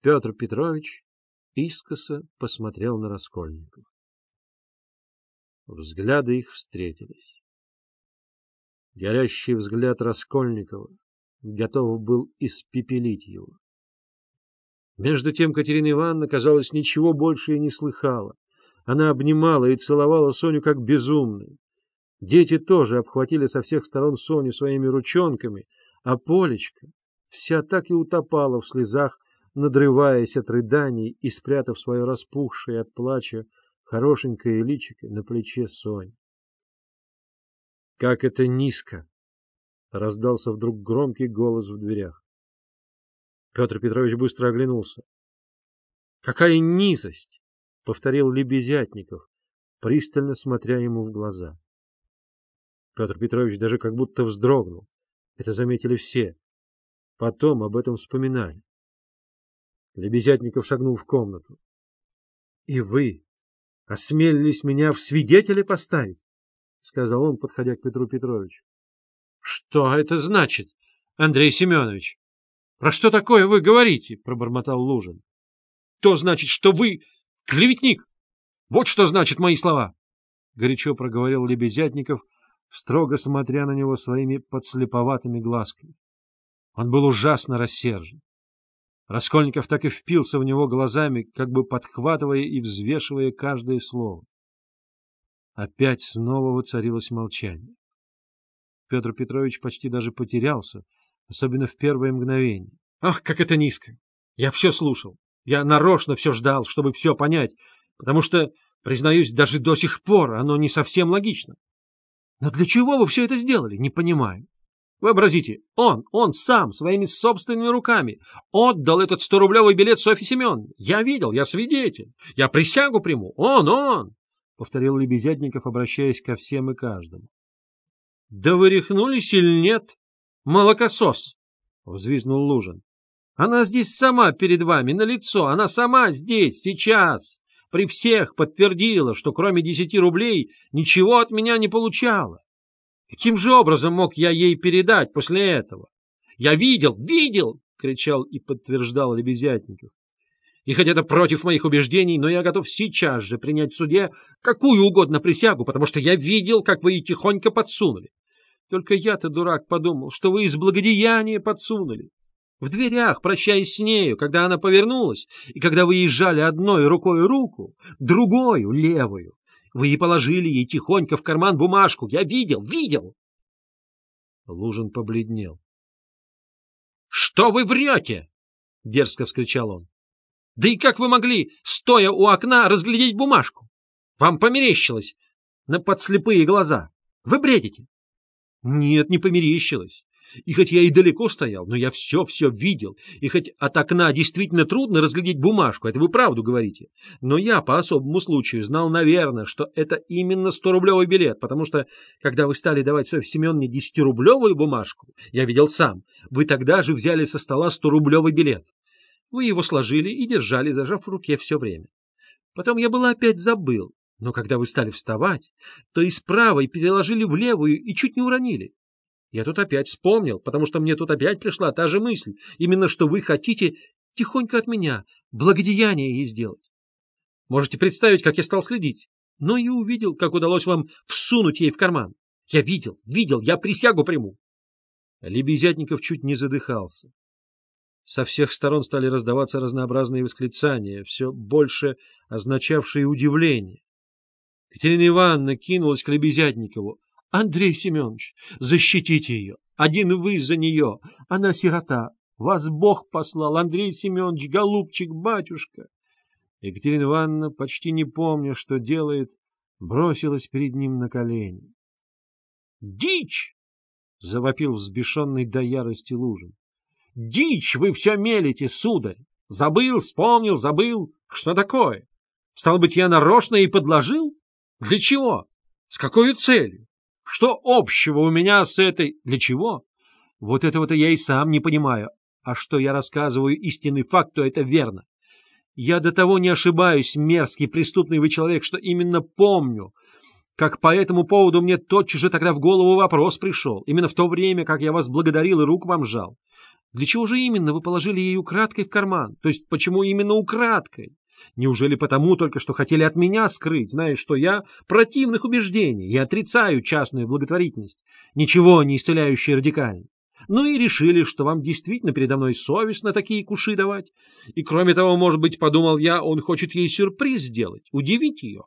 Петр Петрович искоса посмотрел на Раскольников. Взгляды их встретились. Горящий взгляд Раскольникова готов был испепелить его. Между тем Катерина Ивановна, казалось, ничего больше и не слыхала. Она обнимала и целовала Соню как безумная. Дети тоже обхватили со всех сторон Соню своими ручонками, а Полечка вся так и утопала в слезах, надрываясь от рыданий и спрятав свое распухшее от плача хорошенькое личико на плече Сони. «Как это низко!» — раздался вдруг громкий голос в дверях. Петр Петрович быстро оглянулся. «Какая низость!» — повторил Лебезятников, пристально смотря ему в глаза. Петр Петрович даже как будто вздрогнул. Это заметили все. Потом об этом вспоминали. Лебезятников шагнул в комнату. — И вы осмелились меня в свидетели поставить? — сказал он, подходя к Петру Петровичу. — Что это значит, Андрей Семенович? Про что такое вы говорите? — пробормотал Лужин. — То значит, что вы клеветник. Вот что значит мои слова. Горячо проговорил Лебезятников, строго смотря на него своими подслеповатыми глазками. Он был ужасно рассержен. Раскольников так и впился в него глазами, как бы подхватывая и взвешивая каждое слово. Опять снова воцарилось молчание. Петр Петрович почти даже потерялся, особенно в первое мгновение. Ах, как это низко! Я все слушал. Я нарочно все ждал, чтобы все понять, потому что, признаюсь, даже до сих пор оно не совсем логично. Но для чего вы все это сделали, не понимаю. Вообразите, он, он сам, своими собственными руками отдал этот сторублевый билет Софье Семеновне. Я видел, я свидетель, я присягу приму. Он, он, — повторил Лебезятников, обращаясь ко всем и каждому. — Да вы рехнулись или нет? Молокосос! — взвизнул Лужин. — Она здесь сама перед вами, на лицо, она сама здесь, сейчас, при всех подтвердила, что кроме десяти рублей ничего от меня не получала. Каким же образом мог я ей передать после этого? Я видел, видел, кричал и подтверждал Лебезятников. И хоть это против моих убеждений, но я готов сейчас же принять в суде какую угодно присягу, потому что я видел, как вы ее тихонько подсунули. Только я-то, дурак, подумал, что вы из благодеяния подсунули. В дверях, прощаясь с нею, когда она повернулась, и когда вы ей жали одной рукой руку, другой левую, вы и положили ей тихонько в карман бумажку. Я видел, видел. Лужин побледнел. — Что вы врете? — дерзко вскричал он. — Да и как вы могли, стоя у окна, разглядеть бумажку? Вам померещилось на подслепые глаза. Вы бредите. — Нет, не померещилось. И хоть я и далеко стоял, но я все-все видел. И хоть от окна действительно трудно разглядеть бумажку, это вы правду говорите. Но я по особому случаю знал, наверное, что это именно 100-рублевый билет, потому что, когда вы стали давать Софье Семеновне 10-рублевую бумажку, я видел сам, вы тогда же взяли со стола 100-рублевый билет. Вы его сложили и держали, зажав в руке все время. Потом я было опять забыл, но когда вы стали вставать, то из правой переложили в левую и чуть не уронили. Я тут опять вспомнил, потому что мне тут опять пришла та же мысль, именно что вы хотите тихонько от меня благодеяние ей сделать. Можете представить, как я стал следить. Но и увидел, как удалось вам всунуть ей в карман. Я видел, видел, я присягу приму. Лебезятников чуть не задыхался. Со всех сторон стали раздаваться разнообразные восклицания, все больше означавшие удивление. Катерина Ивановна кинулась к Лебезятникову. Андрей Семенович, защитите ее. Один вы за нее. Она сирота. Вас Бог послал, Андрей Семенович, голубчик, батюшка. Екатерина Ивановна, почти не помня, что делает, бросилась перед ним на колени. «Дичь!» — завопил взбешенный до ярости Лужин. «Дичь вы все мелите, сударь! Забыл, вспомнил, забыл. Что такое? Стало быть, я нарочно и подложил? Для чего? С какой целью? Что общего у меня с этой... Для чего? Вот этого-то я и сам не понимаю. А что я рассказываю истинный факт, то это верно. Я до того не ошибаюсь, мерзкий, преступный вы человек, что именно помню, как по этому поводу мне тотчас же тогда в голову вопрос пришел, именно в то время, как я вас благодарил и руку вам жал. Для чего же именно вы положили ей украдкой в карман? То есть почему именно украдкой? Неужели потому только, что хотели от меня скрыть, зная, что я противных убеждений и отрицаю частную благотворительность, ничего не исцеляющее радикально? Ну и решили, что вам действительно передо мной совестно такие куши давать. И кроме того, может быть, подумал я, он хочет ей сюрприз сделать, удивить ее,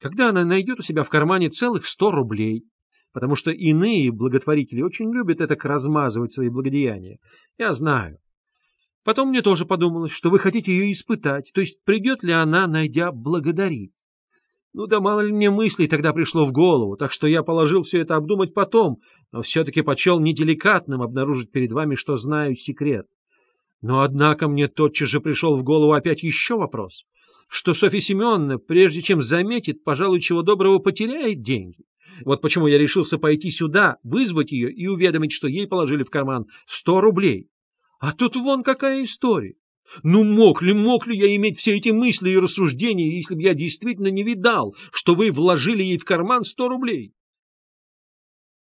когда она найдет у себя в кармане целых сто рублей. Потому что иные благотворители очень любят это размазывать свои благодеяния. Я знаю. Потом мне тоже подумалось, что вы хотите ее испытать, то есть придет ли она, найдя, благодарить. Ну да мало ли мне мыслей тогда пришло в голову, так что я положил все это обдумать потом, но все-таки почел неделикатным обнаружить перед вами, что знаю секрет. Но однако мне тотчас же пришел в голову опять еще вопрос, что Софья Семеновна, прежде чем заметит, пожалуй, чего доброго потеряет деньги. Вот почему я решился пойти сюда, вызвать ее и уведомить, что ей положили в карман сто рублей. А тут вон какая история. Ну мог ли, мог ли я иметь все эти мысли и рассуждения, если бы я действительно не видал, что вы вложили ей в карман сто рублей?